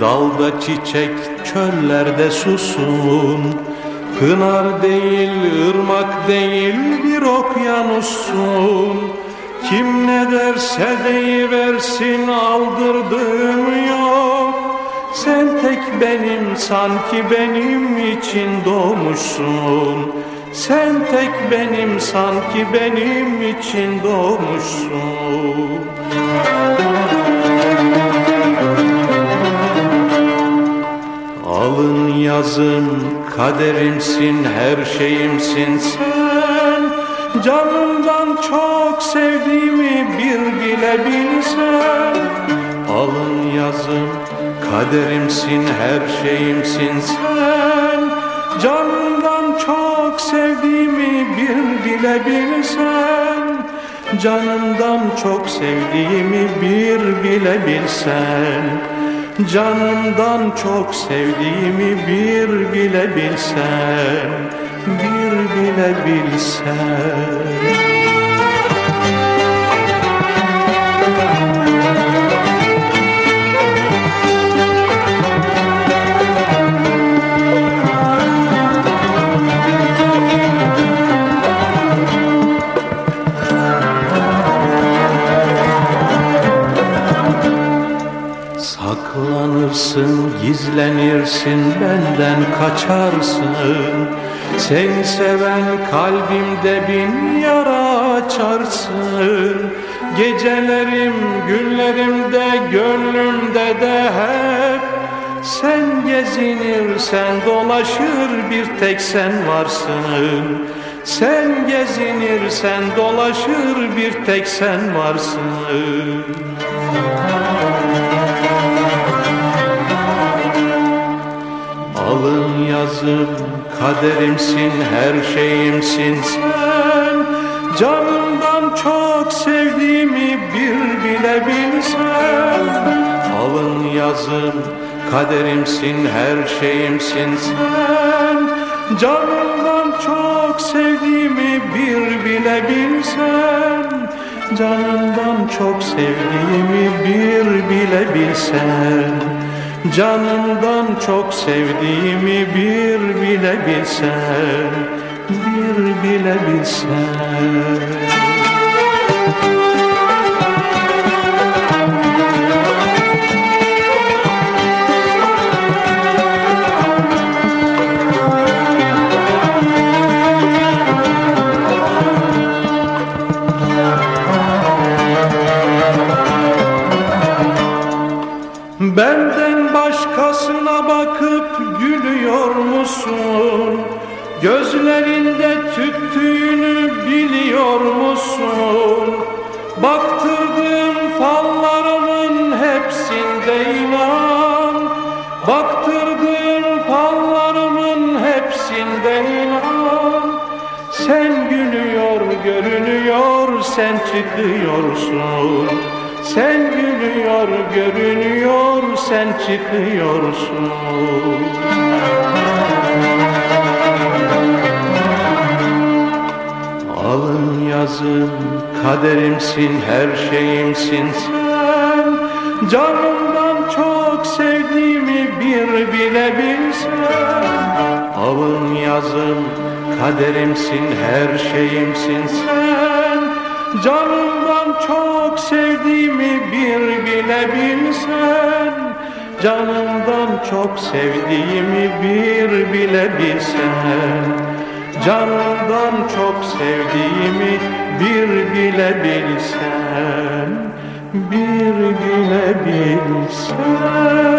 Dalda çiçek çöllerde susun. Pınar değil, ırmak değil bir okyanussun Kim ne derse deyiversin aldırdığım yok. Sen tek benim sanki benim için doğmuşsun. Sen tek benim sanki benim için doğmuşsun yazım kaderimsin her şeyimsin. Sen Canımdan çok sevdiğimi bir bile bilsen. Alın yazım kaderimsin her şeyimsin. Sen Canımdan çok sevdiğimi bir bile bilsen. Canımdan çok sevdiğimi bir bile bilsen Canımdan çok sevdiğimi bir bile bilsen Bir bile bilsen Saklanırsın, gizlenirsin, benden kaçarsın. Seni seven kalbimde bin yara açarsın. Gecelerim, günlerimde, gönlümde de hep Sen gezinirsen dolaşır bir tek sen varsın. Sen gezinirsen dolaşır bir tek sen varsın kaderimsin her şeyimsin sen. Canımdan çok sevdiğimi bir bile bilsen. Alın yazım kaderimsin her şeyimsin sen. Canımdan çok sevdiğimi bir bile bilsen. Canımdan çok sevdiğimi bir bile bilsen Canımdan çok sevdiğimi bir bile bilsen Bir bile bilsen başkasına bakıp gülüyor musun? Gözlerinde tüttüğünü biliyor musun? Baktırdığım fallarımın hepsinde inan Baktırdığım fallarımın hepsinde inan Sen gülüyor görünüyor sen çıkıyorsun sen gülüyor görünüyor sen çıkıyorsun. Alın yazım kaderimsin her şeyimsin sen. Canımdan çok sevdiğimi bir bile bilsen. Alın yazım kaderimsin her şeyimsin sen. Canımdan çok sevdiğimi bir bile bilsen Canımdan çok sevdiğimi bir bile bilsen. Canımdan çok sevdiğimi bir bile bilsen. Bir bile bilsen